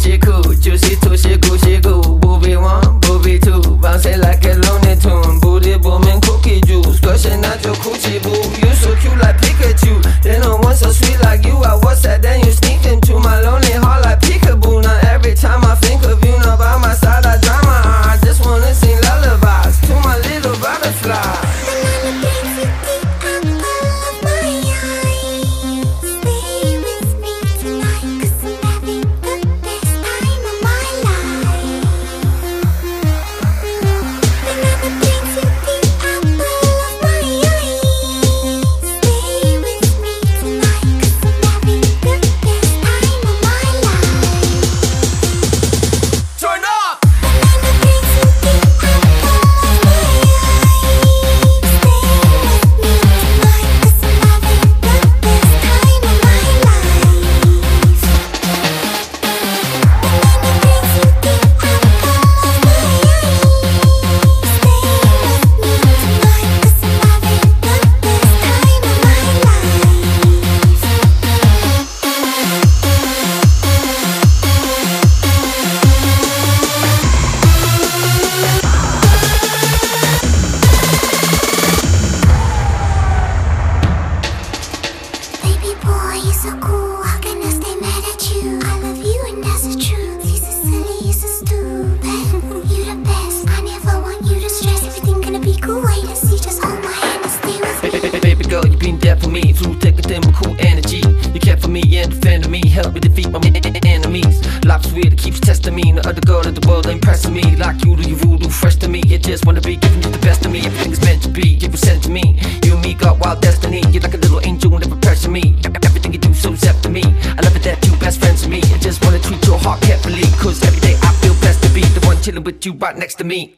借口就是。Help me defeat my enemies. Life's weird, it keeps testing me. No other girl in the world impressing me. Like you do, you voodoo, fresh to me. You just wanna be giving you the best of me. Everything's meant to be, you were sent to me. You and me got wild destiny. You're like a little angel, never pressure me. Everything you do so zef to me. I love it that you best friends with me. I just wanna treat your heart carefully. Cause every day I feel blessed to be the one chilling with you right next to me.